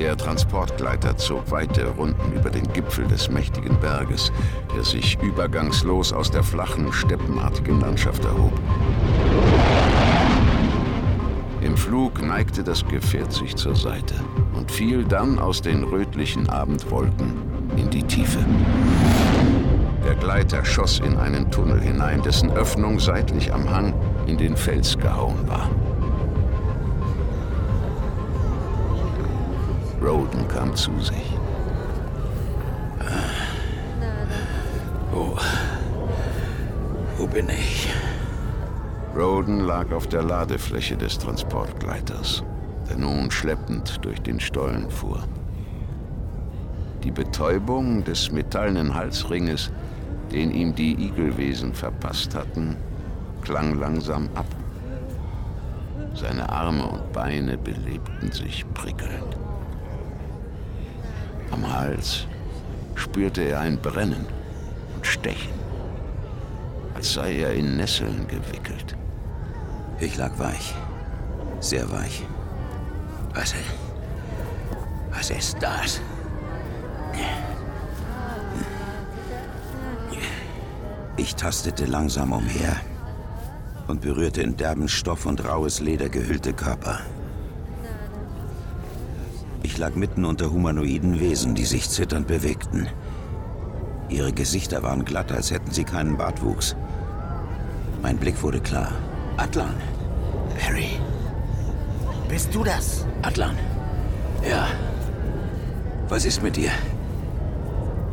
Der Transportgleiter zog weite Runden über den Gipfel des mächtigen Berges, der sich übergangslos aus der flachen, steppenartigen Landschaft erhob. Im Flug neigte das Gefährt sich zur Seite und fiel dann aus den rötlichen Abendwolken in die Tiefe. Der Gleiter schoss in einen Tunnel hinein, dessen Öffnung seitlich am Hang in den Fels gehauen war. Roden kam zu sich. Wo. Wo bin ich? Roden lag auf der Ladefläche des Transportgleiters, der nun schleppend durch den Stollen fuhr. Die Betäubung des metallenen Halsringes, den ihm die Igelwesen verpasst hatten, klang langsam ab. Seine Arme und Beine belebten sich prickelnd. Am Hals spürte er ein Brennen und Stechen, als sei er in Nesseln gewickelt. Ich lag weich. Sehr weich. Was, was ist das? Ich tastete langsam umher und berührte in derben Stoff und raues Leder gehüllte Körper. Ich lag mitten unter humanoiden Wesen, die sich zitternd bewegten. Ihre Gesichter waren glatt, als hätten sie keinen Bartwuchs. Mein Blick wurde klar. Atlan. Harry. Bist du das? Atlan. Ja. Was ist mit dir?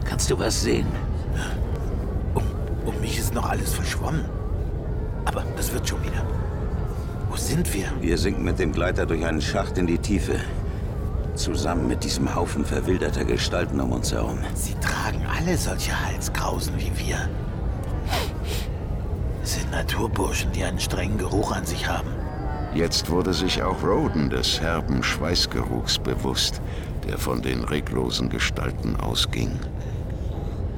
Kannst du was sehen? Um, um mich ist noch alles verschwommen. Aber das wird schon wieder. Wo sind wir? Wir sinken mit dem Gleiter durch einen Schacht in die Tiefe. Zusammen mit diesem Haufen verwilderter Gestalten um uns herum. Sie tragen alle solche Halskrausen wie wir. Es sind Naturburschen, die einen strengen Geruch an sich haben. Jetzt wurde sich auch Roden des herben Schweißgeruchs bewusst, der von den reglosen Gestalten ausging.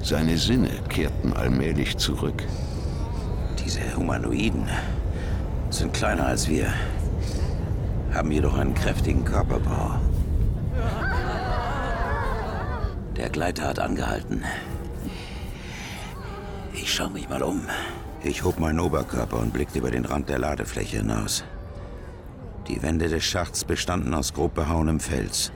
Seine Sinne kehrten allmählich zurück. Diese Humanoiden sind kleiner als wir, haben jedoch einen kräftigen Körperbau. Der Gleiter hat angehalten. Ich schaue mich mal um. Ich hob meinen Oberkörper und blickte über den Rand der Ladefläche hinaus. Die Wände des Schachts bestanden aus grob behauenem Fels.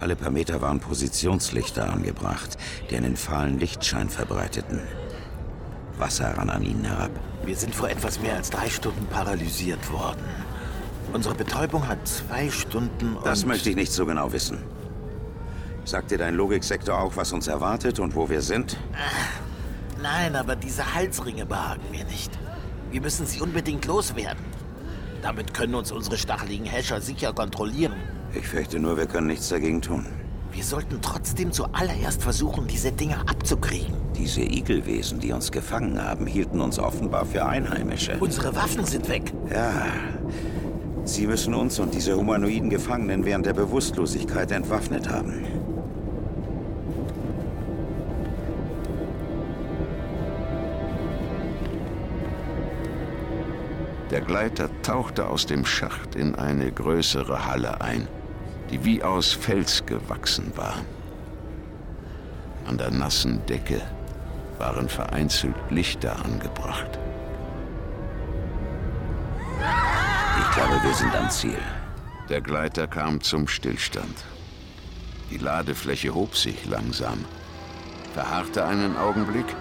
Alle paar Meter waren Positionslichter angebracht, die einen fahlen Lichtschein verbreiteten. Wasser rann an ihnen herab. Wir sind vor etwas mehr als drei Stunden paralysiert worden. Unsere Betäubung hat zwei Stunden und... Das möchte ich nicht so genau wissen. Sagt dir dein Logiksektor auch, was uns erwartet und wo wir sind? Nein, aber diese Halsringe behagen mir nicht. Wir müssen sie unbedingt loswerden. Damit können uns unsere stacheligen Häscher sicher kontrollieren. Ich fürchte nur, wir können nichts dagegen tun. Wir sollten trotzdem zuallererst versuchen, diese Dinger abzukriegen. Diese Igelwesen, die uns gefangen haben, hielten uns offenbar für Einheimische. Unsere Waffen sind weg. Ja. Sie müssen uns und diese humanoiden Gefangenen während der Bewusstlosigkeit entwaffnet haben. Der Gleiter tauchte aus dem Schacht in eine größere Halle ein, die wie aus Fels gewachsen war. An der nassen Decke waren vereinzelt Lichter angebracht. Ich glaube, wir sind am Ziel. Der Gleiter kam zum Stillstand. Die Ladefläche hob sich langsam, verharrte einen Augenblick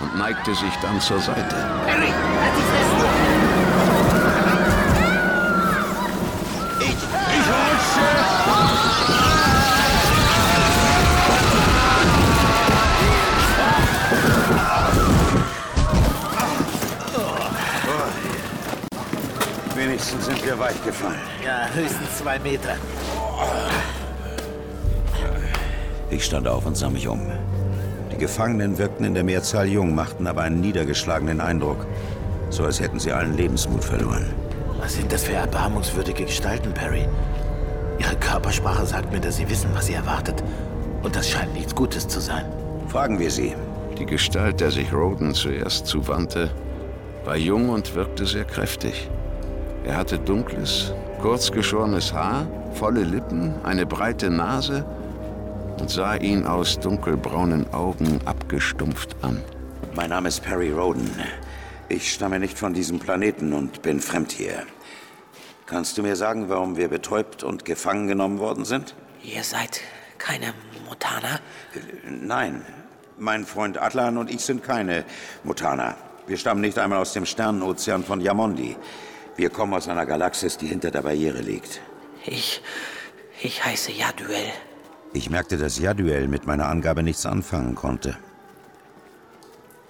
und neigte sich dann zur Seite. Harry, halt dich fest! Wir weit gefallen. Ja, höchstens zwei Meter. Ich stand auf und sah mich um. Die Gefangenen wirkten in der Mehrzahl jung, machten aber einen niedergeschlagenen Eindruck. So als hätten sie allen Lebensmut verloren. Was sind das für erbarmungswürdige Gestalten, Perry? Ihre Körpersprache sagt mir, dass sie wissen, was sie erwartet. Und das scheint nichts Gutes zu sein. Fragen wir sie. Die Gestalt, der sich Roden zuerst zuwandte, war jung und wirkte sehr kräftig. Er hatte dunkles, kurzgeschorenes Haar, volle Lippen, eine breite Nase und sah ihn aus dunkelbraunen Augen abgestumpft an. Mein Name ist Perry Roden. Ich stamme nicht von diesem Planeten und bin fremd hier. Kannst du mir sagen, warum wir betäubt und gefangen genommen worden sind? Ihr seid keine Mutaner? Nein. Mein Freund Atlan und ich sind keine Mutaner. Wir stammen nicht einmal aus dem Sternenozean von Yamondi. Wir kommen aus einer Galaxis, die hinter der Barriere liegt. Ich. Ich heiße Yaduel. Ich merkte, dass Yaduel mit meiner Angabe nichts anfangen konnte.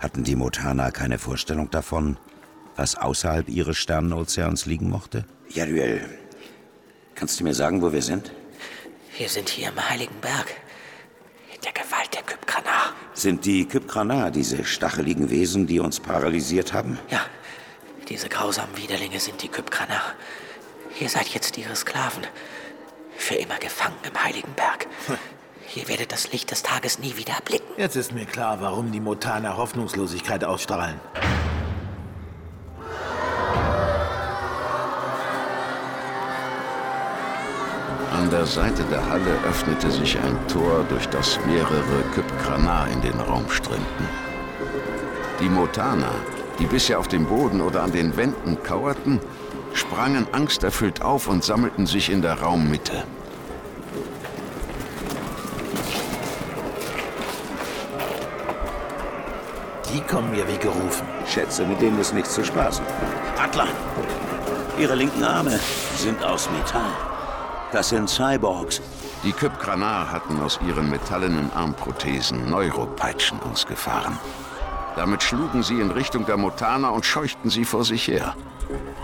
Hatten die Mutaner keine Vorstellung davon, was außerhalb ihres Sternenozeans liegen mochte? Yaduel, kannst du mir sagen, wo wir sind? Wir sind hier im Heiligen Berg. In der Gewalt der Kypkranar. Sind die Kypkranar diese stacheligen Wesen, die uns paralysiert haben? Ja, diese grausamen Widerlinge sind die Kypkranar. Ihr seid jetzt ihre Sklaven. Für immer gefangen im Heiligen Berg. Ihr werdet das Licht des Tages nie wieder erblicken. Jetzt ist mir klar, warum die Mutaner Hoffnungslosigkeit ausstrahlen. An der Seite der Halle öffnete sich ein Tor, durch das mehrere Kypkranar in den Raum strömten. Die Motana, die bisher auf dem Boden oder an den Wänden kauerten, sprangen angsterfüllt auf und sammelten sich in der Raummitte. Die kommen mir wie gerufen. Schätze, mit denen ist nichts zu spaßen. Atlan, ihre linken Arme sind aus Metall. Das sind Cyborgs. Die Kypkranar hatten aus ihren metallenen Armprothesen Neuropeitschen ausgefahren. Damit schlugen sie in Richtung der Motana und scheuchten sie vor sich her.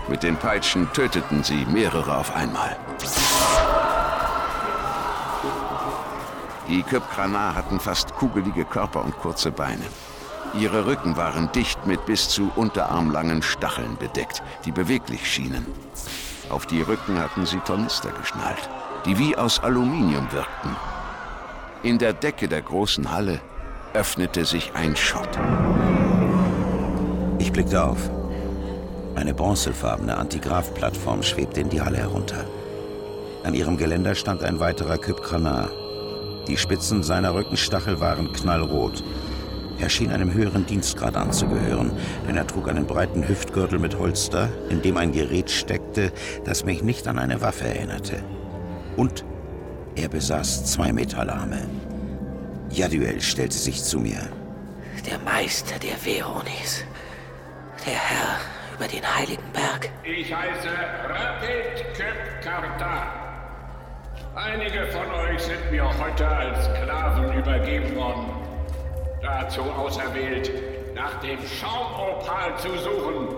Mit den Peitschen töteten sie mehrere auf einmal. Die Kypkranar hatten fast kugelige Körper und kurze Beine. Ihre Rücken waren dicht mit bis zu unterarmlangen Stacheln bedeckt, die beweglich schienen. Auf die Rücken hatten sie Tornister geschnallt, die wie aus Aluminium wirkten. In der Decke der großen Halle öffnete sich ein Schott. Ich blickte auf. Eine bronzefarbene Antigraf-Plattform schwebte in die Halle herunter. An ihrem Geländer stand ein weiterer Kypkranar. Die Spitzen seiner Rückenstachel waren knallrot. Er schien einem höheren Dienstgrad anzugehören, denn er trug einen breiten Hüftgürtel mit Holster, in dem ein Gerät steckte, das mich nicht an eine Waffe erinnerte. Und er besaß zwei Metallarme. Jaduel stellte sich zu mir. Der Meister der Veronis. Der Herr über den Heiligen Berg. Ich heiße Rapid Köpkarta. Einige von euch sind mir heute als Sklaven übergeben worden. Dazu auserwählt, nach dem Schaumopal zu suchen,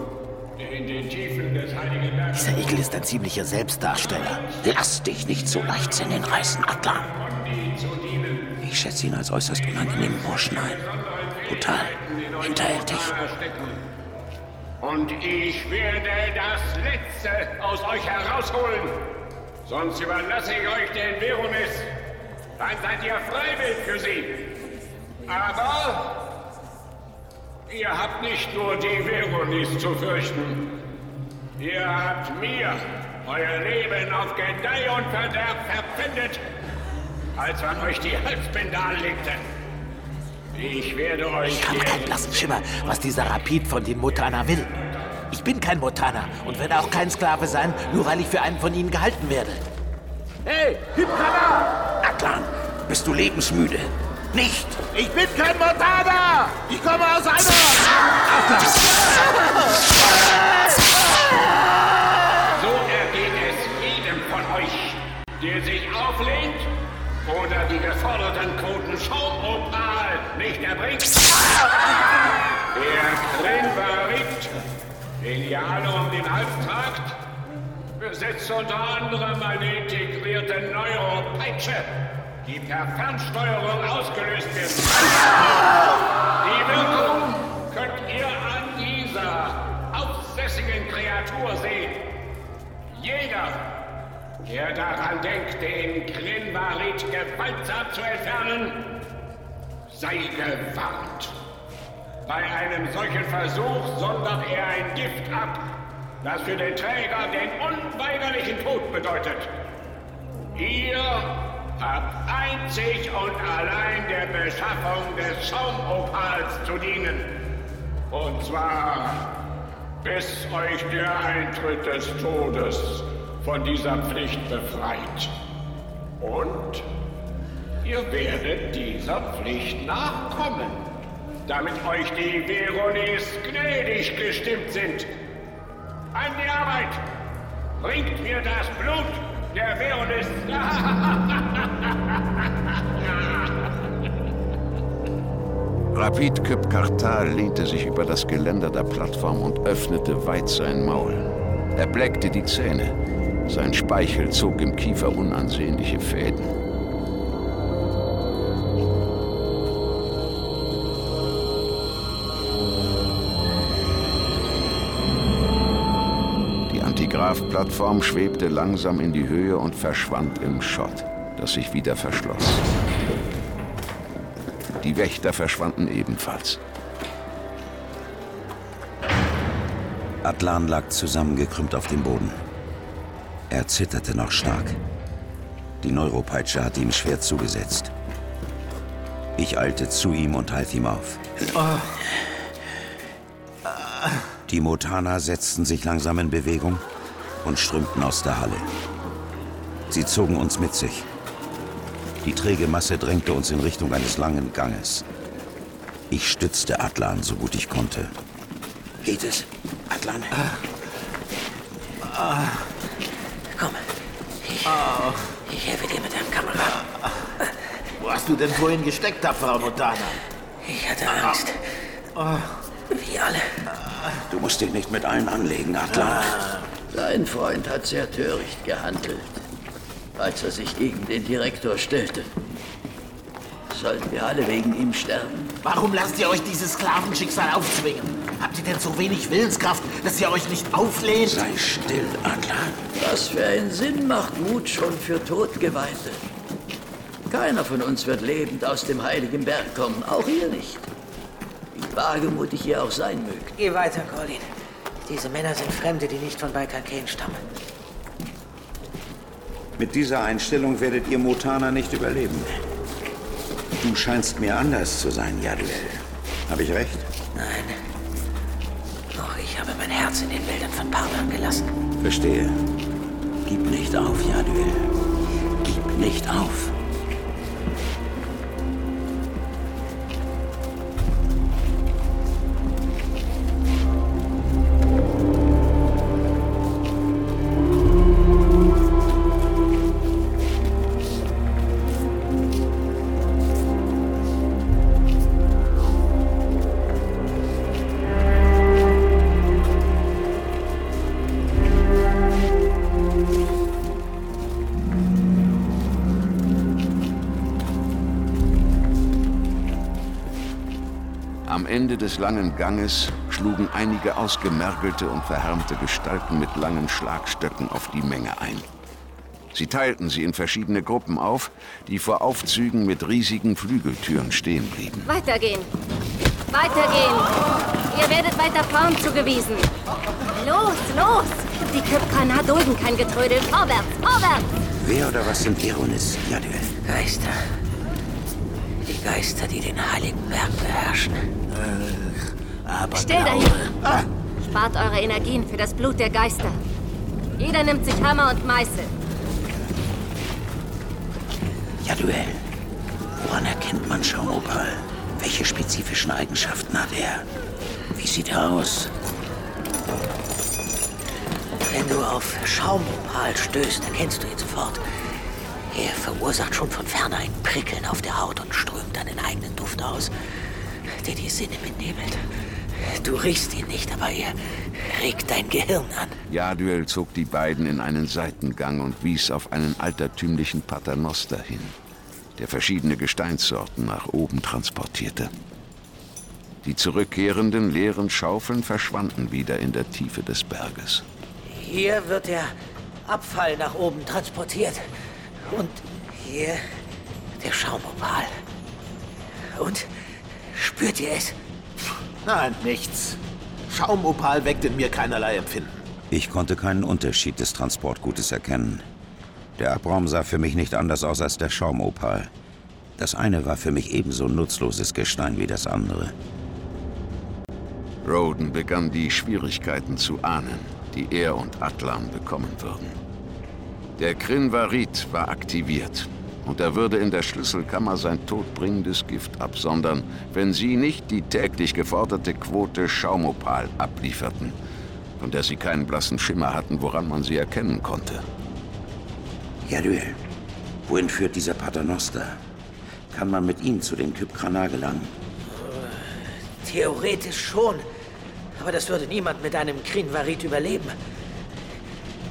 der in den Tiefen des Heiligen Berges... Dieser Igel ist ein ziemlicher Selbstdarsteller. Lass dich nicht so leicht in den Reißen, Atlan. Ich schätze ihn als äußerst unangenehmen Burschen ein. Brutal, hinterhältig. Und ich werde das Letzte aus euch herausholen. Sonst überlasse ich euch den Veronis. Dann seid ihr freiwillig für sie. Aber ihr habt nicht nur die Veronis zu fürchten. Ihr habt mir euer Leben auf Gedeih und Verderb verpfändet, als man euch die Halsbinde anlegte. Ich werde euch... Ich habe keinen blassen Schimmer, was dieser Rapid von den Mutana will. Ich bin kein Mutana und werde auch kein Sklave sein, nur weil ich für einen von ihnen gehalten werde. Hey, Hypkana! Atlan, bist du lebensmüde? Nicht! Ich bin kein Mutana! Ich komme aus einer... So ergeht es jedem von euch, der sich auflehnt oder die geforderten Quoten Schaumopal nicht erbringt. Der Krinvarit, den um den Hals tragt, besitzt unter anderem eine integrierte Neuropeitsche, die per Fernsteuerung ausgelöst wird. Die Wirkung könnt ihr an dieser aufsässigen Kreatur sehen. Jeder, der daran denkt, den Grinvarit gewaltsam zu entfernen, sei gewarnt. Bei einem solchen Versuch sondert er ein Gift ab, das für den Träger den unweigerlichen Tod bedeutet. Ihr habt einzig und allein der Beschaffung des Schaumopals zu dienen. Und zwar bis euch der Eintritt des Todes von dieser Pflicht befreit. Und ihr werdet dieser Pflicht nachkommen, damit euch die Veronis gnädig gestimmt sind. An die Arbeit! Bringt mir das Blut der Veronis! Rapid Köp Kartal lehnte sich über das Geländer der Plattform und öffnete weit sein Maul. Er bleckte die Zähne. Sein Speichel zog im Kiefer unansehnliche Fäden. Die Antigraph-Plattform schwebte langsam in die Höhe und verschwand im Schott, das sich wieder verschloss. Die Wächter verschwanden ebenfalls. Atlan lag zusammengekrümmt auf dem Boden. Er zitterte noch stark. Die Neuropeitsche hatte ihm schwer zugesetzt. Ich eilte zu ihm und half ihm auf. Die Motana setzten sich langsam in Bewegung und strömten aus der Halle. Sie zogen uns mit sich. Die träge Masse drängte uns in Richtung eines langen Ganges. Ich stützte Atlan so gut ich konnte. Geht es, Atlan? Komm. Ich, ich helfe dir mit deinem Kamera. Wo hast du denn vorhin gesteckt, tapferer Montana? Ich hatte Angst. Wie alle. Du musst dich nicht mit allen anlegen, Atlan. Dein Freund hat sehr töricht gehandelt, als er sich gegen den Direktor stellte. Sollten wir alle wegen ihm sterben? Warum lasst ihr euch dieses Sklavenschicksal aufzwingen? Habt ihr denn so wenig Willenskraft, dass ihr euch nicht auflehnt? Sei still, Atlan. Was für einen Sinn macht Mut schon für Todgeweihte? Keiner von uns wird lebend aus dem heiligen Berg kommen, auch ihr nicht. Wie wagemutig ihr auch sein mögt. Geh weiter, Colin. Diese Männer sind Fremde, die nicht von Baikakane stammen. Mit dieser Einstellung werdet ihr Motana nicht überleben. Du scheinst mir anders zu sein, Jaduel. Habe ich recht? Gelassen. Verstehe. Gib nicht auf, Jaduel. Gib nicht auf. Des langen Ganges schlugen einige ausgemergelte und verhärmte Gestalten mit langen Schlagstöcken auf die Menge ein. Sie teilten sie in verschiedene Gruppen auf, die vor Aufzügen mit riesigen Flügeltüren stehen blieben. Weitergehen. Weitergehen. Ihr werdet weiter vorn zugewiesen. Los, los. Die Kypkaner dulden kein Getrödel. Vorwärts, vorwärts. Wer oder was sind Veronis, Jaduel? Geister. Die Geister, die den heiligen Berg beherrschen. Aber Still dahin. Spart eure Energien für das Blut der Geister. Jeder nimmt sich Hammer und Meißel. Jaduel, woran erkennt man Schaumopal? Welche spezifischen Eigenschaften hat er? Wie sieht er aus? Wenn du auf Schaumopal stößt, erkennst du ihn sofort. Er verursacht schon von ferne ein Prickeln auf der Haut und strömt einen eigenen Duft aus, der die Sinne benebelt. Du riechst ihn nicht, aber er regt dein Gehirn an. Jaduel zog die beiden in einen Seitengang und wies auf einen altertümlichen Paternoster hin, der verschiedene Gesteinssorten nach oben transportierte. Die zurückkehrenden leeren Schaufeln verschwanden wieder in der Tiefe des Berges. Hier wird der Abfall nach oben transportiert. Und hier der Schaumopal. Und spürt ihr es? Nein, nichts. Schaumopal weckt in mir keinerlei Empfinden. Ich konnte keinen Unterschied des Transportgutes erkennen. Der Abraum sah für mich nicht anders aus als der Schaumopal. Das eine war für mich ebenso nutzloses Gestein wie das andere. Roden begann die Schwierigkeiten zu ahnen, die er und Atlan bekommen würden. Der Krinvarit war aktiviert und er würde in der Schlüsselkammer sein todbringendes Gift absondern, wenn sie nicht die täglich geforderte Quote Schaumopal ablieferten, von der sie keinen blassen Schimmer hatten, woran man sie erkennen konnte. Jaduel, wohin führt dieser Paternoster? Kann man mit ihm zu den Kypkrana gelangen? Theoretisch schon. Aber das würde niemand mit einem Krinvarit überleben.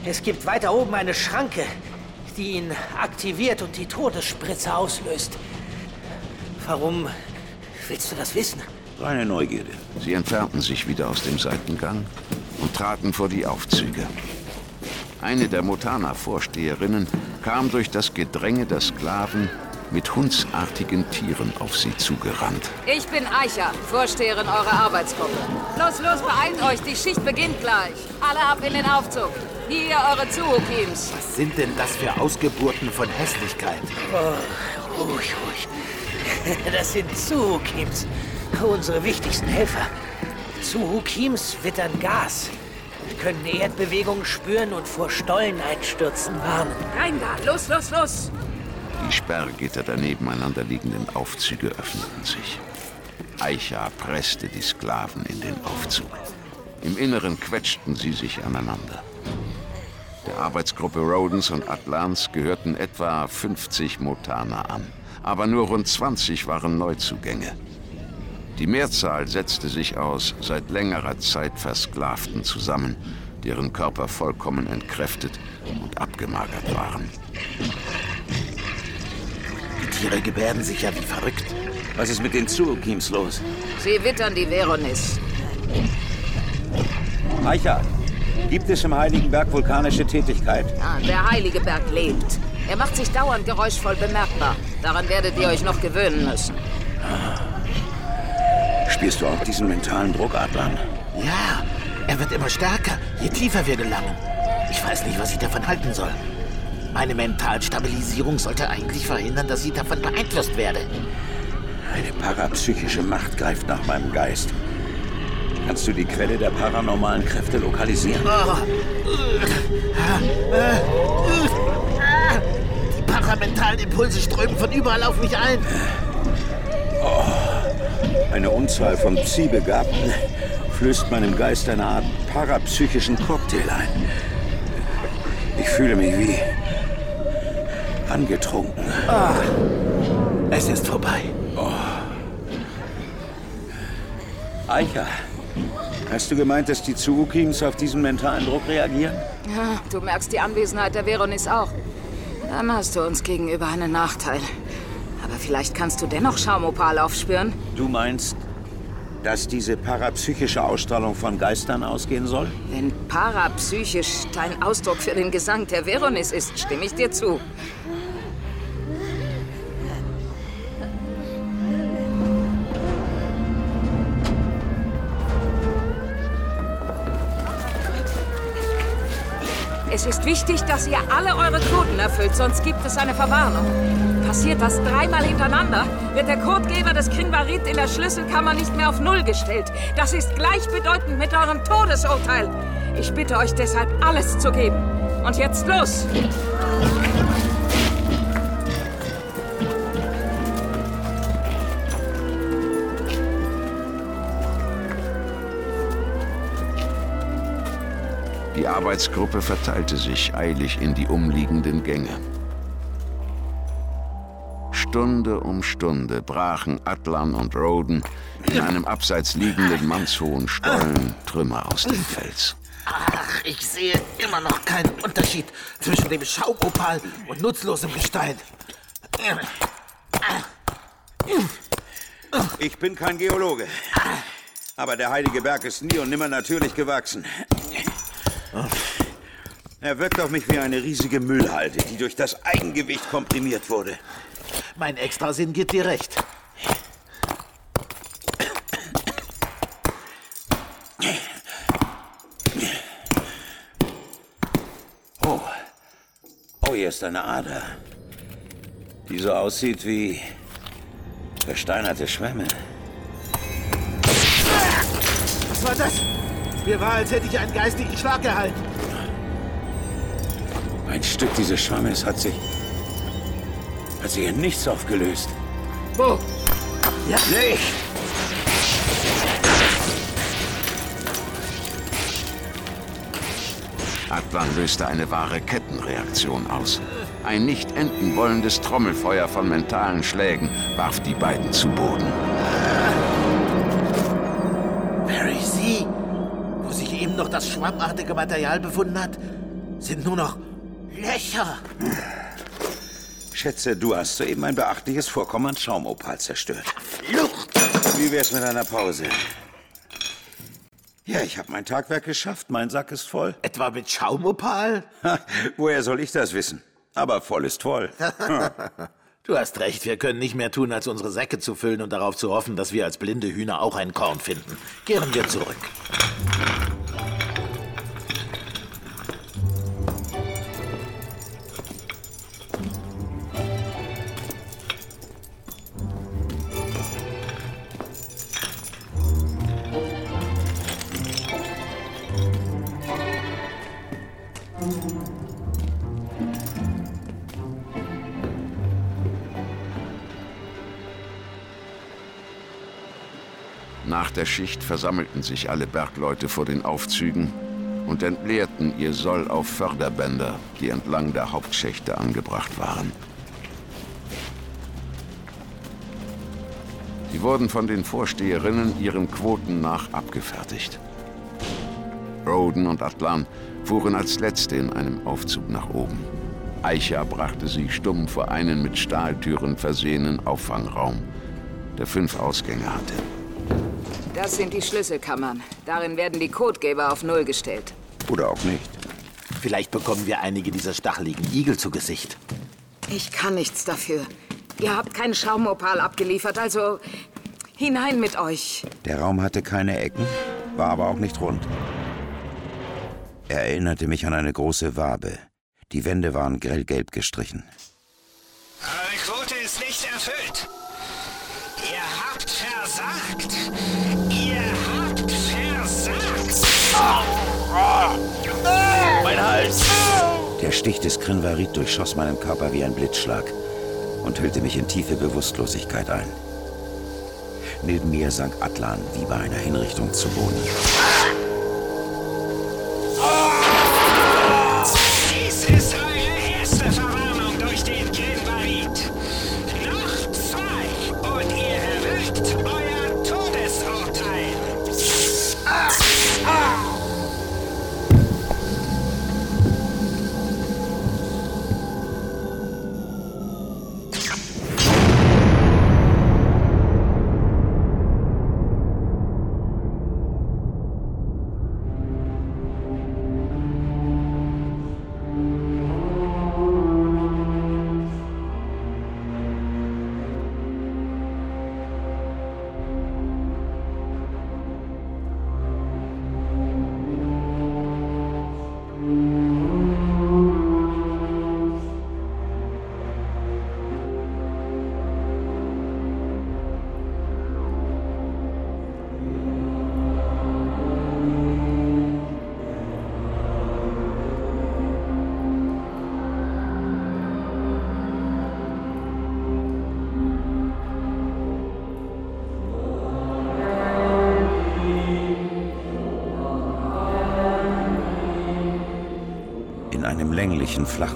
Es gibt weiter oben eine Schranke, die ihn aktiviert und die Todesspritze auslöst. Warum willst du das wissen? Reine Neugierde. Sie entfernten sich wieder aus dem Seitengang und traten vor die Aufzüge. Eine der Motana-Vorsteherinnen kam durch das Gedränge der Sklaven mit hundsartigen Tieren auf sie zugerannt. Ich bin Eicher, Vorsteherin eurer Arbeitsgruppe. Los, los, beeilt euch, die Schicht beginnt gleich. Alle ab in den Aufzug. Hier eure Zuhukims. Was sind denn das für Ausgeburten von Hässlichkeit? Oh, ruhig, ruhig. Das sind Zuhukims, unsere wichtigsten Helfer. Zuhukims wittern Gas, können Erdbewegungen spüren und vor Stolleneinstürzen warnen. Rein da, los, los, los. Die Sperrgitter der nebeneinander liegenden Aufzüge öffneten sich. Eicha presste die Sklaven in den Aufzug. Im Inneren quetschten sie sich aneinander. Der Arbeitsgruppe Rodens und Atlans gehörten etwa 50 Motaner an, aber nur rund 20 waren Neuzugänge. Die Mehrzahl setzte sich aus seit längerer Zeit Versklavten zusammen, deren Körper vollkommen entkräftet und abgemagert waren. Die Tiere gebärden sich ja wie verrückt. Was ist mit den Zuokims los? Sie wittern die Veronis. Eicher, gibt es im Heiligen Berg vulkanische Tätigkeit? Ah, der Heilige Berg lebt. Er macht sich dauernd geräuschvoll bemerkbar. Daran werdet ihr euch noch gewöhnen müssen. Spürst du auch diesen mentalen Druck, Adlan? Ja, er wird immer stärker, je tiefer wir gelangen. Ich weiß nicht, was ich davon halten soll. Meine Mentalstabilisierung sollte eigentlich verhindern, dass ich davon beeinflusst werde. Eine parapsychische Macht greift nach meinem Geist. Kannst du die Quelle der paranormalen Kräfte lokalisieren? Oh. Die paramentalen Impulse strömen von überall auf mich ein. Eine Unzahl von Psi-Begabten flößt meinem Geist eine Art parapsychischen Cocktail ein. Ich fühle mich wie angetrunken. Es ist vorbei. Eicher, hast du gemeint, dass die Tsuukims auf diesen mentalen Druck reagieren? Ja, du merkst die Anwesenheit der Veronis auch. Dann hast du uns gegenüber einen Nachteil. Aber vielleicht kannst du dennoch Schaumopal aufspüren. Du meinst, dass diese parapsychische Ausstrahlung von Geistern ausgehen soll? Wenn parapsychisch dein Ausdruck für den Gesang der Veronis ist, stimme ich dir zu. Es ist wichtig, dass ihr alle eure Quoten erfüllt, sonst gibt es eine Verwarnung. Passiert das dreimal hintereinander, wird der Codegeber des Krinvarit in der Schlüsselkammer nicht mehr auf Null gestellt. Das ist gleichbedeutend mit eurem Todesurteil. Ich bitte euch deshalb, alles zu geben. Und jetzt los! Die Arbeitsgruppe verteilte sich eilig in die umliegenden Gänge. Stunde um Stunde brachen Atlan und Roden in einem abseits liegenden mannshohen Stollen Trümmer aus dem Fels. Ach, ich sehe immer noch keinen Unterschied zwischen dem Schaumopal und nutzlosem Gestein. Ich bin kein Geologe. Aber der Heilige Berg ist nie und nimmer natürlich gewachsen. Er wirkt auf mich wie eine riesige Müllhalde, die durch das Eigengewicht komprimiert wurde. Mein Extrasinn gibt dir recht. Oh. Oh, hier ist eine Ader. Die so aussieht wie versteinerte Schwämme. Was war das? Mir war, als hätte ich einen geistigen Schlag erhalten. Ein Stück dieses Schwammes hat sich. hat sich in nichts aufgelöst. Wo? Ja. Nicht! Atlan löste eine wahre Kettenreaktion aus. Ein nicht enden wollendes Trommelfeuer von mentalen Schlägen warf die beiden zu Boden. Das schwammartige Material befunden hat, sind nur noch Löcher. Schätze, du hast soeben ein beachtliches Vorkommen an Schaumopal zerstört. Flucht! Wie wär's mit einer Pause? Ja, ich habe mein Tagwerk geschafft. Mein Sack ist voll. Etwa mit Schaumopal? Ha, woher soll ich das wissen? Aber voll ist voll. Du hast recht, wir können nicht mehr tun, als unsere Säcke zu füllen und darauf zu hoffen, dass wir als blinde Hühner auch ein Korn finden. Kehren wir zurück. Schicht versammelten sich alle Bergleute vor den Aufzügen und entleerten ihr Soll auf Förderbänder, die entlang der Hauptschächte angebracht waren. Sie wurden von den Vorsteherinnen ihren Quoten nach abgefertigt. Roden und Atlan fuhren als Letzte in einem Aufzug nach oben. Eicha brachte sie stumm vor einen mit Stahltüren versehenen Auffangraum, der fünf Ausgänge hatte. Das sind die Schlüsselkammern. Darin werden die Codegeber auf Null gestellt. Oder auch nicht. Vielleicht bekommen wir einige dieser stacheligen Igel zu Gesicht. Ich kann nichts dafür. Ihr habt keinen Schaumopal abgeliefert, also hinein mit euch. Der Raum hatte keine Ecken, war aber auch nicht rund. Er erinnerte mich an eine große Wabe. Die Wände waren grellgelb gestrichen. Mein Hals! Der Stich des Krinvarit durchschoss meinen Körper wie ein Blitzschlag und hüllte mich in tiefe Bewusstlosigkeit ein. Neben mir sank Atlan wie bei einer Hinrichtung zu Boden.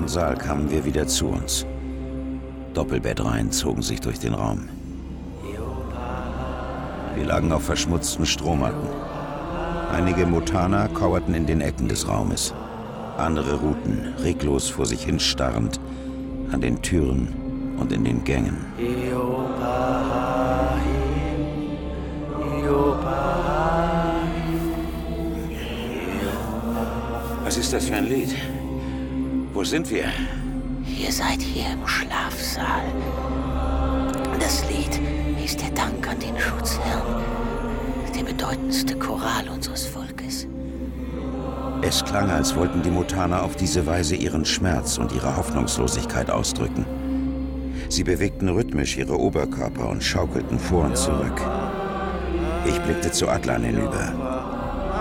Saal kamen wir wieder zu uns. Doppelbettreihen zogen sich durch den Raum. Wir lagen auf verschmutzten Strohmatten. Einige Mutana kauerten in den Ecken des Raumes. Andere ruhten, reglos vor sich hinstarrend, an den Türen und in den Gängen. Was ist das für ein Lied? Wo sind wir? Ihr seid hier im Schlafsaal. Das Lied ist der Dank an den Schutzherrn, der bedeutendste Choral unseres Volkes. Es klang, als wollten die Mutaner auf diese Weise ihren Schmerz und ihre Hoffnungslosigkeit ausdrücken. Sie bewegten rhythmisch ihre Oberkörper und schaukelten vor und zurück. Ich blickte zu Atlan hinüber,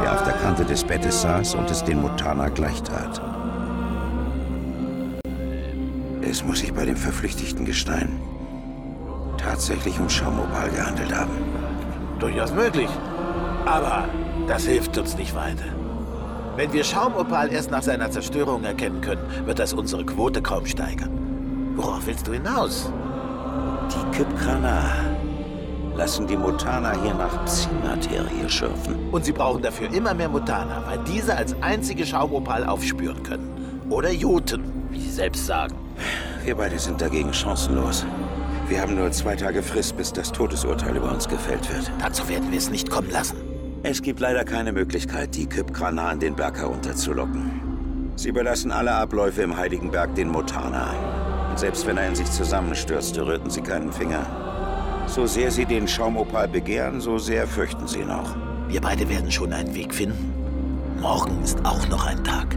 der auf der Kante des Bettes saß und es den Mutaner gleichtat. Muss sich bei dem verflüchtigten Gestein tatsächlich um Schaumopal gehandelt haben. Durchaus möglich. Aber das hilft uns nicht weiter. Wenn wir Schaumopal erst nach seiner Zerstörung erkennen können, wird das unsere Quote kaum steigern. Worauf willst du hinaus? Die Kypkrana lassen die Mutana hier nach Psi-Materie schürfen. Und sie brauchen dafür immer mehr Mutana, weil diese als einzige Schaumopal aufspüren können. Oder Joten, wie sie selbst sagen. Wir beide sind dagegen chancenlos. Wir haben nur zwei Tage Frist, bis das Todesurteil über uns gefällt wird. Dazu werden wir es nicht kommen lassen. Es gibt leider keine Möglichkeit, die Kypkrana an den Berg herunterzulocken. Sie überlassen alle Abläufe im Heiligen Berg den Mutana. Und selbst wenn er in sich zusammenstürzte, rührten sie keinen Finger. So sehr sie den Schaumopal begehren, so sehr fürchten sie noch. Wir beide werden schon einen Weg finden. Morgen ist auch noch ein Tag.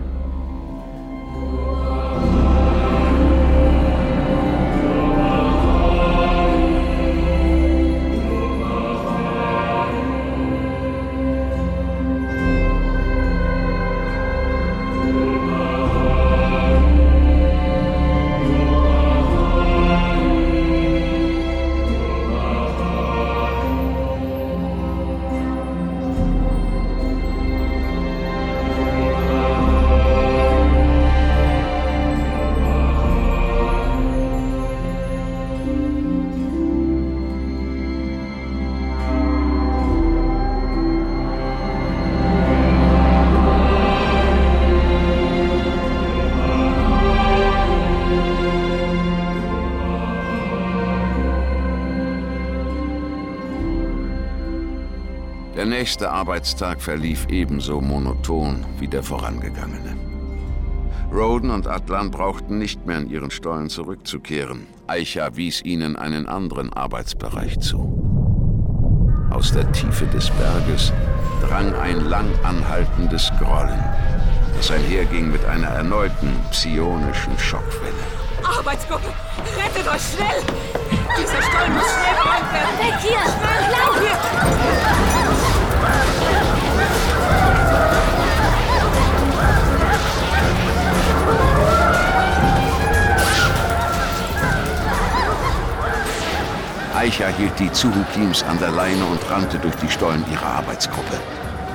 Nächste Arbeitstag verlief ebenso monoton wie der vorangegangene. Roden und Atlan brauchten nicht mehr in ihren Stollen zurückzukehren. Eicha wies ihnen einen anderen Arbeitsbereich zu. Aus der Tiefe des Berges drang ein lang anhaltendes Grollen, das einherging mit einer erneuten psionischen Schockwelle. Arbeitsgruppe, rettet euch schnell! Dieser Stollen muss schnell geräumt werden! Weg hier! Schnell, Lauf! hier! Eicha hielt die Zuhukims an der Leine und rannte durch die Stollen ihrer Arbeitsgruppe.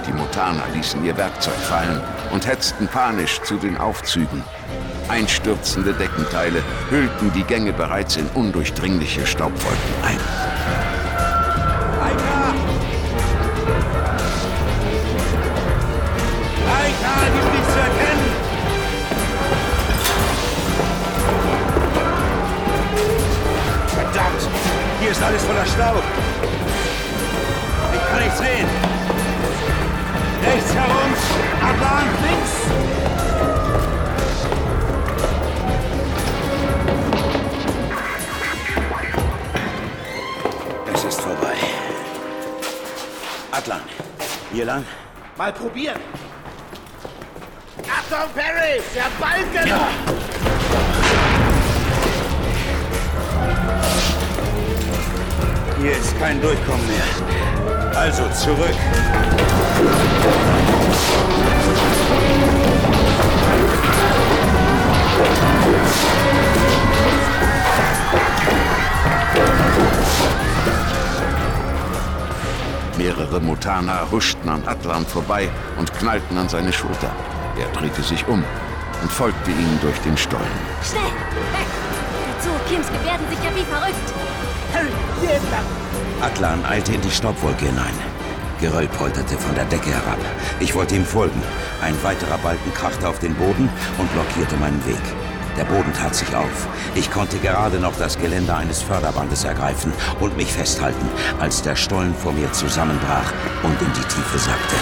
Die Mutaner ließen ihr Werkzeug fallen und hetzten panisch zu den Aufzügen. Einstürzende Deckenteile hüllten die Gänge bereits in undurchdringliche Staubwolken ein. Mal probieren. Achtung, Perry! Der Balken! Hier ist kein Durchkommen mehr. Also zurück. Mehrere Mutaner huschten an Atlan vorbei und knallten an seine Schulter. Er drehte sich um und folgte ihnen durch den Stollen. Schnell! Weg! Die Zukims gebärden sich ja wie verrückt. Atlan eilte in die Staubwolke hinein. Geröll polterte von der Decke herab. Ich wollte ihm folgen. Ein weiterer Balken krachte auf den Boden und blockierte meinen Weg. Der Boden tat sich auf. Ich konnte gerade noch das Geländer eines Förderbandes ergreifen und mich festhalten, als der Stollen vor mir zusammenbrach und in die Tiefe sackte.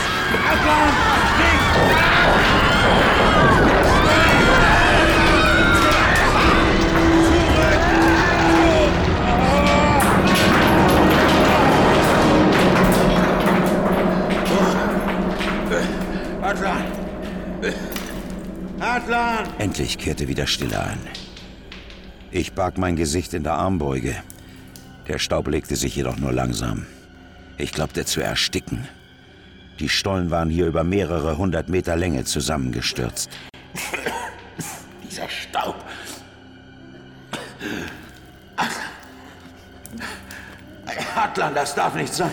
Adlan! Endlich kehrte wieder Stille ein. Ich barg mein Gesicht in der Armbeuge. Der Staub legte sich jedoch nur langsam. Ich glaubte zu ersticken. Die Stollen waren hier über mehrere hundert Meter Länge zusammengestürzt. Dieser Staub. Adlan, das darf nicht sein.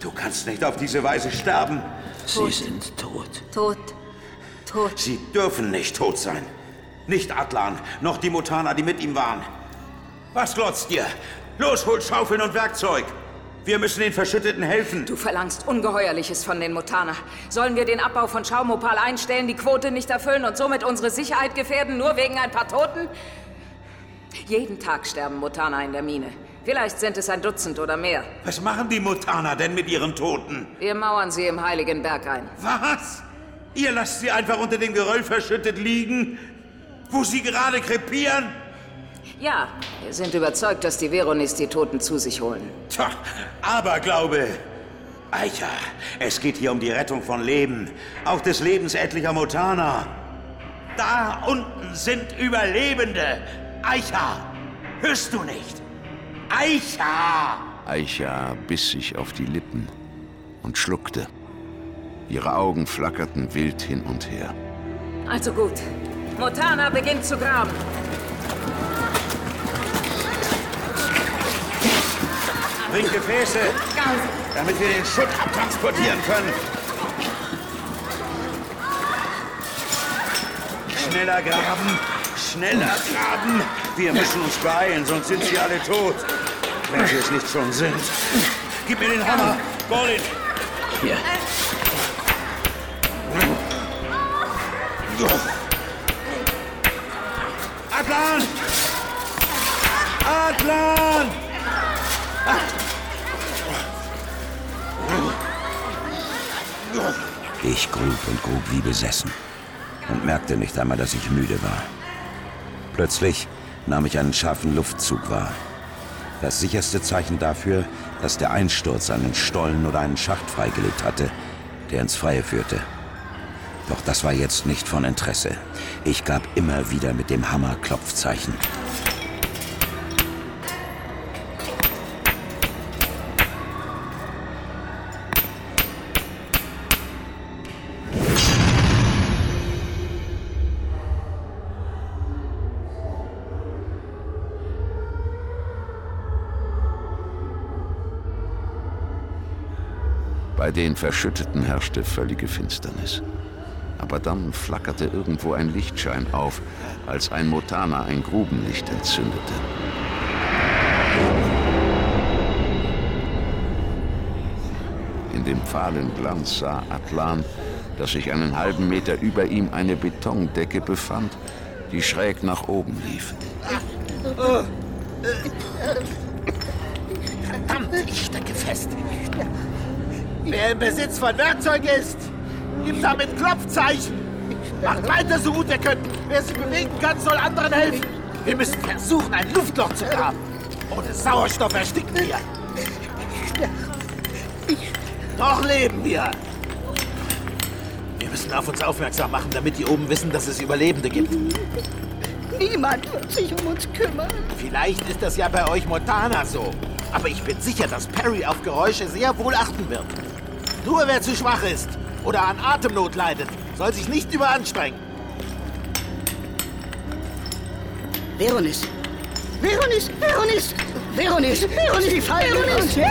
Du kannst nicht auf diese Weise sterben. Sie sind tot. Tot. Tot. Sie dürfen nicht tot sein. Nicht Atlan, noch die Mutaner, die mit ihm waren. Was glotzt ihr? Los, holt Schaufeln und Werkzeug. Wir müssen den Verschütteten helfen. Du verlangst Ungeheuerliches von den Mutaner. Sollen wir den Abbau von Schaumopal einstellen, die Quote nicht erfüllen und somit unsere Sicherheit gefährden, nur wegen ein paar Toten? Jeden Tag sterben Mutaner in der Mine. Vielleicht sind es ein Dutzend oder mehr. Was machen die Mutaner denn mit ihren Toten? Wir mauern sie im Heiligen Berg ein. Was? Ihr lasst sie einfach unter dem Geröll verschüttet liegen, wo sie gerade krepieren? Ja, wir sind überzeugt, dass die Veronis die Toten zu sich holen. Tja, Aberglaube. Eicher, es geht hier um die Rettung von Leben, auch des Lebens etlicher Mutaner. Da unten sind Überlebende. Eicher, hörst du nicht? Eicha! Eicha biss sich auf die Lippen und schluckte. Ihre Augen flackerten wild hin und her. Also gut. Motana beginnt zu graben. Bring Gefäße, damit wir den Schutt abtransportieren können. Schneller graben, schneller graben. Wir müssen uns beeilen, sonst sind sie alle tot. Wenn sie es nicht schon sind. Gib mir den Hammer, Bolin. Hier. Adlan! Adlan! Ich grub und grub wie besessen und merkte nicht einmal, dass ich müde war. Plötzlich nahm ich einen scharfen Luftzug wahr. Das sicherste Zeichen dafür, dass der Einsturz einen Stollen oder einen Schacht freigelegt hatte, der ins Freie führte. Doch das war jetzt nicht von Interesse. Ich gab immer wieder mit dem Hammer Klopfzeichen. Bei den Verschütteten herrschte völlige Finsternis. Aber dann flackerte irgendwo ein Lichtschein auf, als ein Motana ein Grubenlicht entzündete. In dem fahlen Glanz sah Atlan, dass sich einen halben Meter über ihm eine Betondecke befand, die schräg nach oben lief. Verdammt, ich stecke fest. Wer im Besitz von Werkzeug ist, gibt damit Klopfzeichen. Macht weiter so gut ihr könnt. Wer sich bewegen kann, soll anderen helfen. Wir müssen versuchen, ein Luftloch zu graben. Ohne Sauerstoff ersticken wir. Noch leben wir. Wir müssen auf uns aufmerksam machen, damit die oben wissen, dass es Überlebende gibt. Niemand wird sich um uns kümmern. Vielleicht ist das ja bei euch Montana so. Aber ich bin sicher, dass Perry auf Geräusche sehr wohl achten wird. Nur wer zu schwach ist oder an Atemnot leidet, soll sich nicht überanstrengen. Veronis! Veronis! Veronis! Veronis! Veronis! Die fallen Veronis! Wir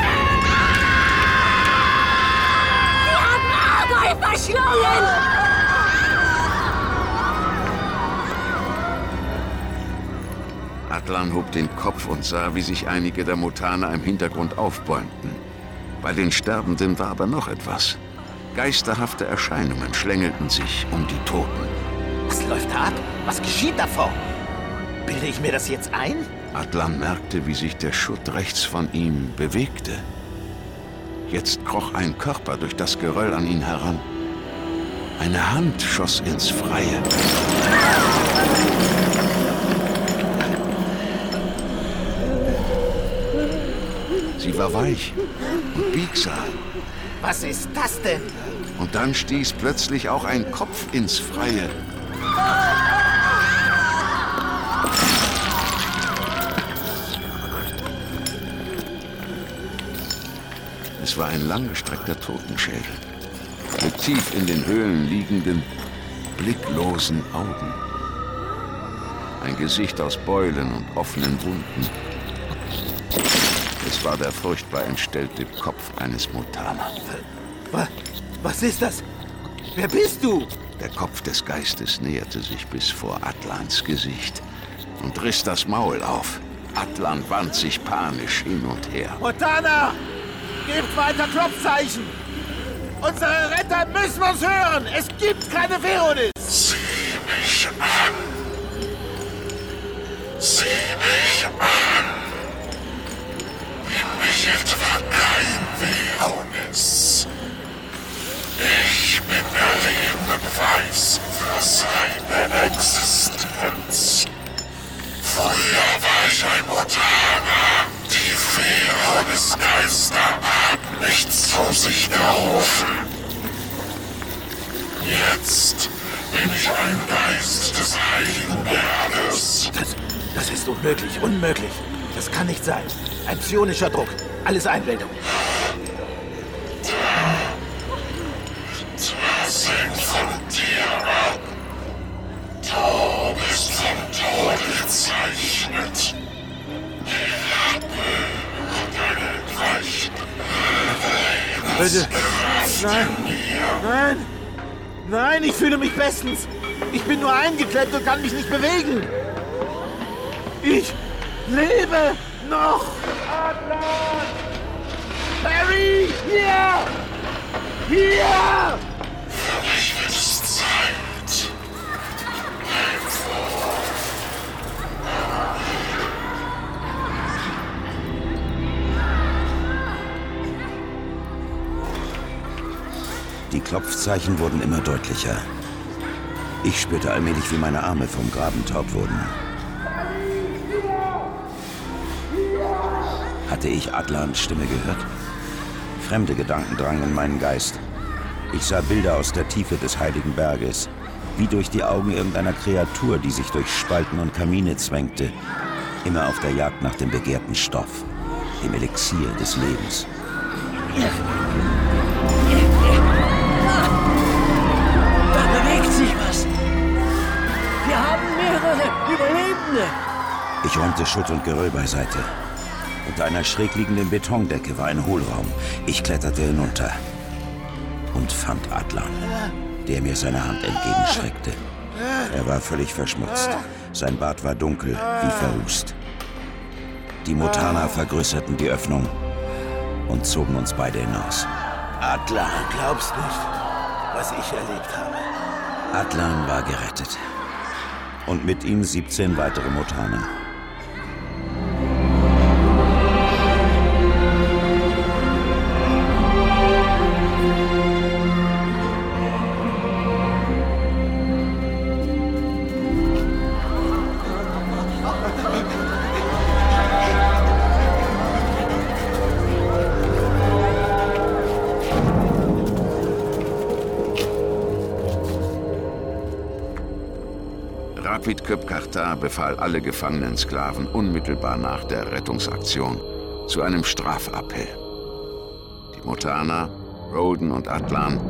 haben Arbeit verschlungen! Atlan hob den Kopf und sah, wie sich einige der Mutaner im Hintergrund aufbäumten. Bei den Sterbenden war aber noch etwas. Geisterhafte Erscheinungen schlängelten sich um die Toten. Was läuft da ab? Was geschieht da vorn? Bilde ich mir das jetzt ein? Atlan merkte, wie sich der Schutt rechts von ihm bewegte. Jetzt kroch ein Körper durch das Geröll an ihn heran. Eine Hand schoss ins Freie. Sie war weich und biegsam. Was ist das denn? Und dann stieß plötzlich auch ein Kopf ins Freie. Es war ein langgestreckter Totenschädel mit tief in den Höhlen liegenden, blicklosen Augen. Ein Gesicht aus Beulen und offenen Wunden. Es war der furchtbar entstellte Kopf eines Mutana. Was, was ist das? Wer bist du? Der Kopf des Geistes näherte sich bis vor Atlans Gesicht und riss das Maul auf. Atlan wand sich panisch hin und her. Mutana! Gebt weiter Klopfzeichen! Unsere Retter müssen uns hören! Es gibt keine Veronis! Sieh mich an! Sieh mich an! Beweis für seine Existenz. Früher war ich ein Mutana. Die Veronis-Geister haben mich zu sich gerufen. Jetzt bin ich ein Geist des Heiligen Berges. Das, das ist unmöglich, unmöglich. Das kann nicht sein. Ein psionischer Druck. Alles Einbildung. Ab. Du bist vom Tod gezeichnet. Bitte. Nein. Nein. Nein, ich fühle mich bestens. Ich bin nur eingeklemmt und kann mich nicht bewegen. Ich lebe noch. Adler! Harry! Hier! Hier! Klopfzeichen wurden immer deutlicher. Ich spürte allmählich, wie meine Arme vom Graben taub wurden. Hatte ich Adlans Stimme gehört? Fremde Gedanken drangen in meinen Geist. Ich sah Bilder aus der Tiefe des heiligen Berges, wie durch die Augen irgendeiner Kreatur, die sich durch Spalten und Kamine zwängte, immer auf der Jagd nach dem begehrten Stoff, dem Elixier des Lebens. Ich räumte Schutt und Geröll beiseite. Unter einer schräg liegenden Betondecke war ein Hohlraum. Ich kletterte hinunter und fand Adlan, der mir seine Hand entgegenstreckte. Er war völlig verschmutzt. Sein Bart war dunkel, wie verrußt. Die Mutana vergrößerten die Öffnung und zogen uns beide hinaus. Adler, du glaubst nicht, was ich erlebt habe. Adlan war gerettet. Und mit ihm 17 weitere Mutana. Rapid Köpkartar befahl alle gefangenen Sklaven unmittelbar nach der Rettungsaktion zu einem Strafappell. Die Mutana, Roden und Atlan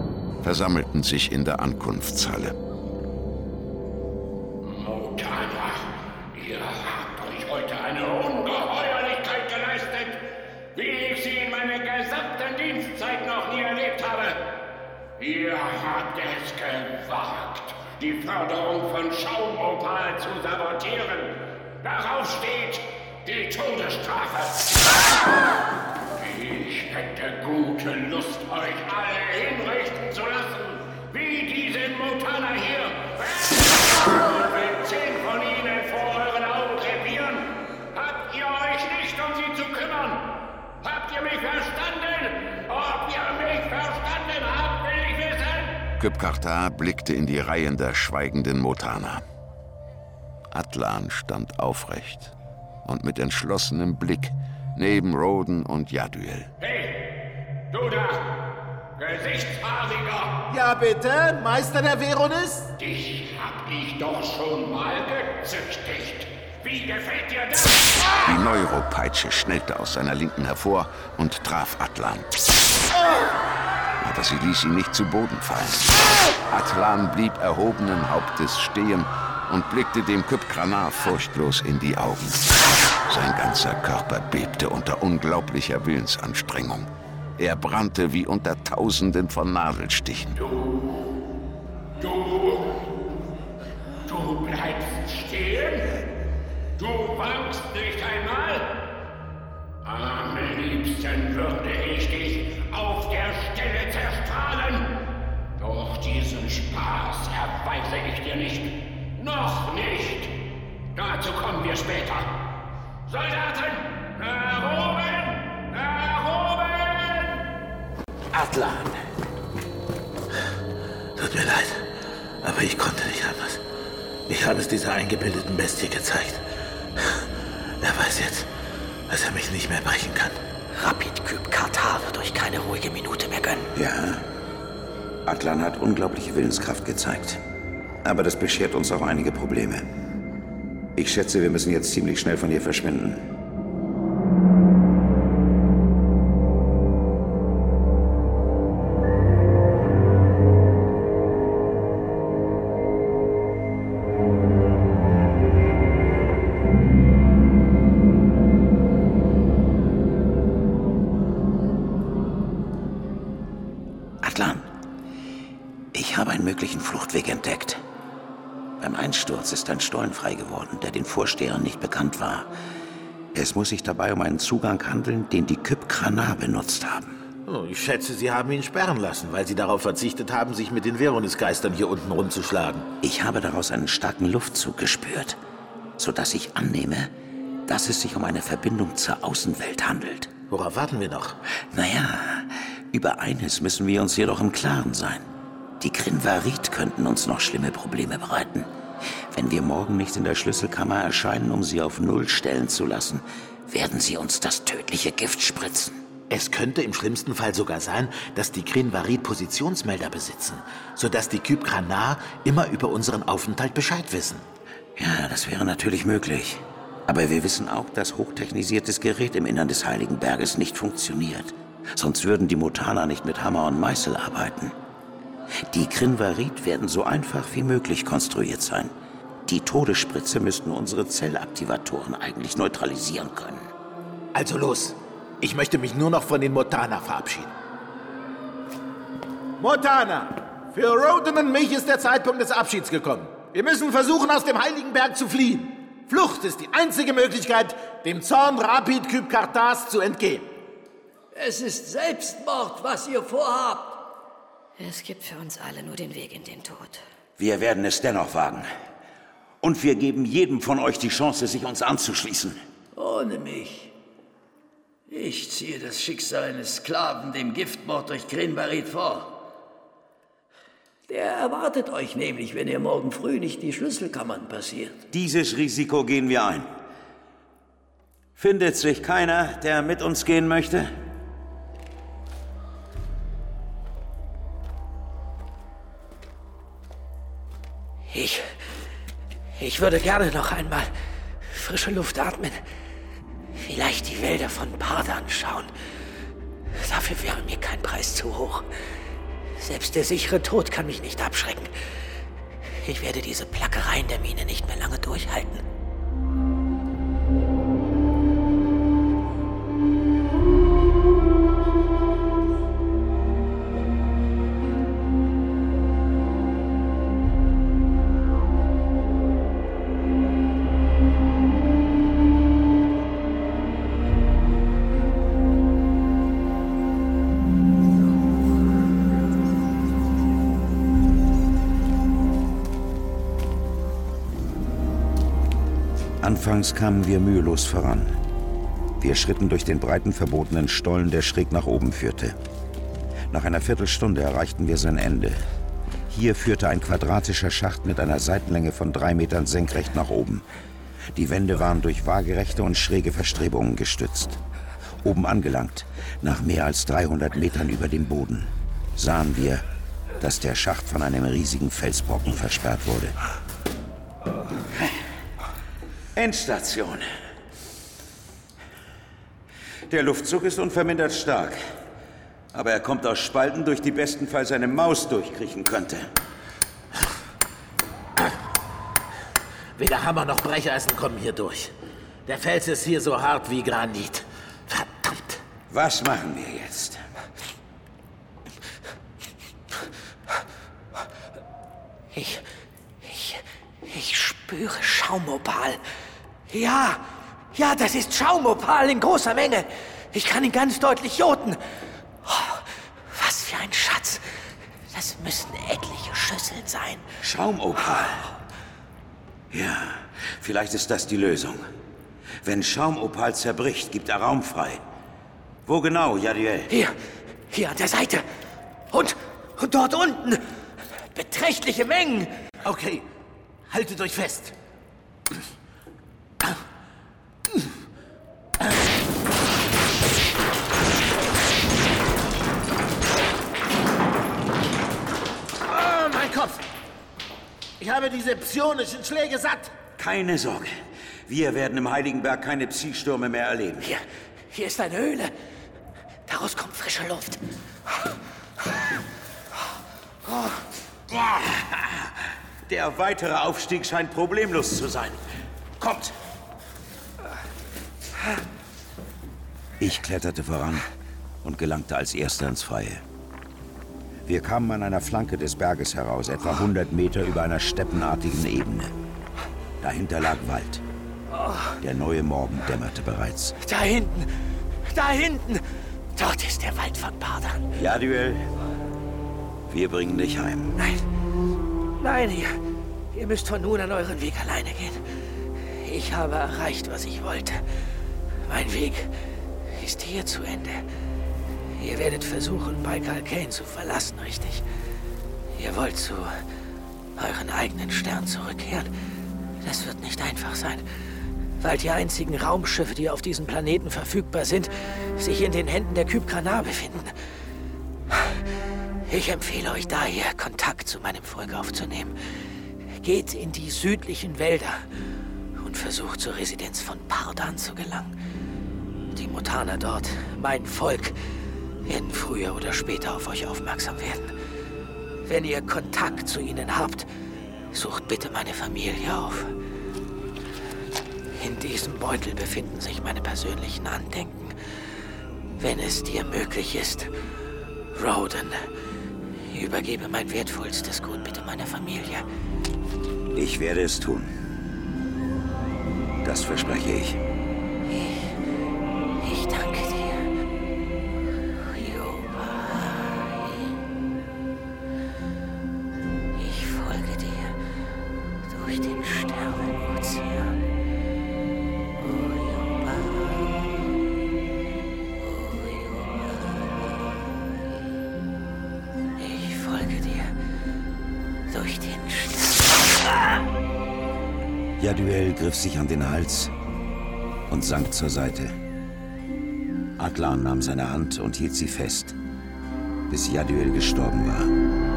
versammelten sich in der Ankunftshalle. Gute Lust, euch alle hinrichten zu lassen, wie diesen Mutana hier. Und wenn zehn von ihnen vor euren Augen krepieren, habt ihr euch nicht um sie zu kümmern. Habt ihr mich verstanden? Ob ihr mich verstanden habt, will ich wissen. Köpkartar blickte in die Reihen der schweigenden Mutana. Atlan stand aufrecht und mit entschlossenem Blick neben Roden und Jaduel. Hey, du da, Gesichtshaariger, Ja, bitte, Meister der Veronis? dich hab ich doch schon mal gezüchtigt. Wie gefällt dir das? Die Neuropeitsche schnellte aus seiner Linken hervor und traf Atlan. Aber sie ließ ihn nicht zu Boden fallen. Atlan blieb erhobenen Hauptes stehen und blickte dem Kypkranar furchtlos in die Augen. Sein ganzer Körper bebte unter unglaublicher Willensanstrengung. Er brannte wie unter Tausenden von Nadelstichen. Du, du bleibst stehen? Du wankst nicht einmal? Am liebsten würde ich dich auf der Stelle zerstrahlen. Doch diesen Spaß erweise ich dir nicht. Noch nicht. Dazu kommen wir später. Soldaten, nach oben! Atlan. Tut mir leid, aber ich konnte nicht anders. Ich habe es dieser eingebildeten Bestie gezeigt. Er weiß jetzt, dass er mich nicht mehr brechen kann. Rapid Kyp Katar wird euch keine ruhige Minute mehr gönnen. Ja. Atlan hat unglaubliche Willenskraft gezeigt. Aber das beschert uns auch einige Probleme. Ich schätze, wir müssen jetzt ziemlich schnell von hier verschwinden. Es muss sich dabei um einen Zugang handeln, den die Kyp-Kranar benutzt haben. Oh, ich schätze, Sie haben ihn sperren lassen, weil Sie darauf verzichtet haben, sich mit den Veronis-Geistern hier unten rumzuschlagen. Ich habe daraus einen starken Luftzug gespürt, sodass ich annehme, dass es sich um eine Verbindung zur Außenwelt handelt. Worauf warten wir noch? Naja, über eines müssen wir uns jedoch im Klaren sein. Die Grinvarit könnten uns noch schlimme Probleme bereiten. Wenn wir morgen nicht in der Schlüsselkammer erscheinen, um sie auf Null stellen zu lassen, werden sie uns das tödliche Gift spritzen. Es könnte im schlimmsten Fall sogar sein, dass die Grinvarit Positionsmelder besitzen, sodass die Kypkranar immer über unseren Aufenthalt Bescheid wissen. Ja, das wäre natürlich möglich. Aber wir wissen auch, dass hochtechnisiertes Gerät im Innern des Heiligen Berges nicht funktioniert. Sonst würden die Mutaner nicht mit Hammer und Meißel arbeiten. Die Grinvarit werden so einfach wie möglich konstruiert sein. Die Todesspritze müssten unsere Zellaktivatoren eigentlich neutralisieren können. Also los. Ich möchte mich nur noch von den Motana verabschieden. Motana, für Roden und mich ist der Zeitpunkt des Abschieds gekommen. Wir müssen versuchen, aus dem Heiligen Berg zu fliehen. Flucht ist die einzige Möglichkeit, dem Zorn Rapid Kyp Kartas zu entgehen. Es ist Selbstmord, was ihr vorhabt. Es gibt für uns alle nur den Weg in den Tod. Wir werden es dennoch wagen. Und wir geben jedem von euch die Chance, sich uns anzuschließen. Ohne mich. Ich ziehe das Schicksal eines Sklaven dem Giftmord durch Grinbarit vor. Der erwartet euch nämlich, wenn ihr morgen früh nicht die Schlüsselkammern passiert. Dieses Risiko gehen wir ein. Findet sich keiner, der mit uns gehen möchte? Ich. Ich würde gerne noch einmal frische Luft atmen. Vielleicht die Wälder von Pardan schauen. Dafür wäre mir kein Preis zu hoch. Selbst der sichere Tod kann mich nicht abschrecken. Ich werde diese Plackereien der Mine nicht mehr lange durchhalten. Anfangs kamen wir mühelos voran. Wir schritten durch den breiten verbotenen Stollen, der schräg nach oben führte. Nach einer Viertelstunde erreichten wir sein Ende. Hier führte ein quadratischer Schacht mit einer Seitenlänge von drei Metern senkrecht nach oben. Die Wände waren durch waagerechte und schräge Verstrebungen gestützt. Oben angelangt, nach mehr als 300 Metern über dem Boden, sahen wir, dass der Schacht von einem riesigen Felsbrocken versperrt wurde. Endstation. Der Luftzug ist unvermindert stark. Aber er kommt aus Spalten, durch die bestenfalls eine Maus durchkriechen könnte. Weder Hammer noch Brecheisen kommen hier durch. Der Fels ist hier so hart wie Granit. Verdammt. Was machen wir jetzt? Ich. Ich. Ich spüre Schaumopal. Ja, ja, das ist Schaumopal in großer Menge. Ich kann ihn ganz deutlich joten. Oh, was für ein Schatz. Das müssen etliche Schüsseln sein. Schaumopal. Ja, vielleicht ist das die Lösung. Wenn Schaumopal zerbricht, gibt er Raum frei. Wo genau, Jadiel? Hier, hier an der Seite. Und, und dort unten. Beträchtliche Mengen. Okay, haltet euch fest. Oh, mein Kopf! Ich habe diese psionischen Schläge satt. Keine Sorge. Wir werden im Heiligenberg keine Psi-Stürme mehr erleben. Hier, hier ist eine Höhle. Daraus kommt frische Luft. Der weitere Aufstieg scheint problemlos zu sein. Kommt! Ich kletterte voran und gelangte als Erster ins Freie. Wir kamen an einer Flanke des Berges heraus, etwa 100 Meter über einer steppenartigen Ebene. Dahinter lag Wald. Der neue Morgen dämmerte bereits. Da hinten, da hinten. Dort ist der Wald von Pardan. Ja, Duell. Wir bringen dich heim. Nein, nein, ihr, ihr müsst von nun an euren Weg alleine gehen. Ich habe erreicht, was ich wollte. Mein Weg ist hier zu Ende. Ihr werdet versuchen, Baikal Kane zu verlassen, richtig? Ihr wollt zu euren eigenen Stern zurückkehren. Das wird nicht einfach sein, weil die einzigen Raumschiffe, die auf diesem Planeten verfügbar sind, sich in den Händen der Kyb-Kana befinden. Ich empfehle euch daher, Kontakt zu meinem Volk aufzunehmen. Geht in die südlichen Wälder und versucht zur Residenz von Pardan zu gelangen. Die Mutaner dort, mein Volk, werden früher oder später auf euch aufmerksam werden. Wenn ihr Kontakt zu ihnen habt, sucht bitte meine Familie auf. In diesem Beutel befinden sich meine persönlichen Andenken. Wenn es dir möglich ist, Roden, übergebe mein wertvollstes Gut bitte meiner Familie. Ich werde es tun. Das verspreche ich. Ich Sich an den Hals und sank zur Seite. Adlan nahm seine Hand und hielt sie fest, bis Jaduel gestorben war.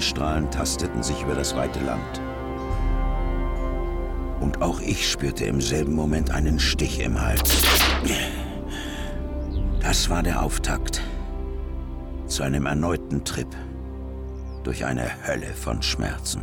Sonnenstrahlen tasteten sich über das weite Land. Und auch ich spürte im selben Moment einen Stich im Hals. Das war der Auftakt zu einem erneuten Trip durch eine Hölle von Schmerzen.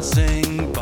passing by.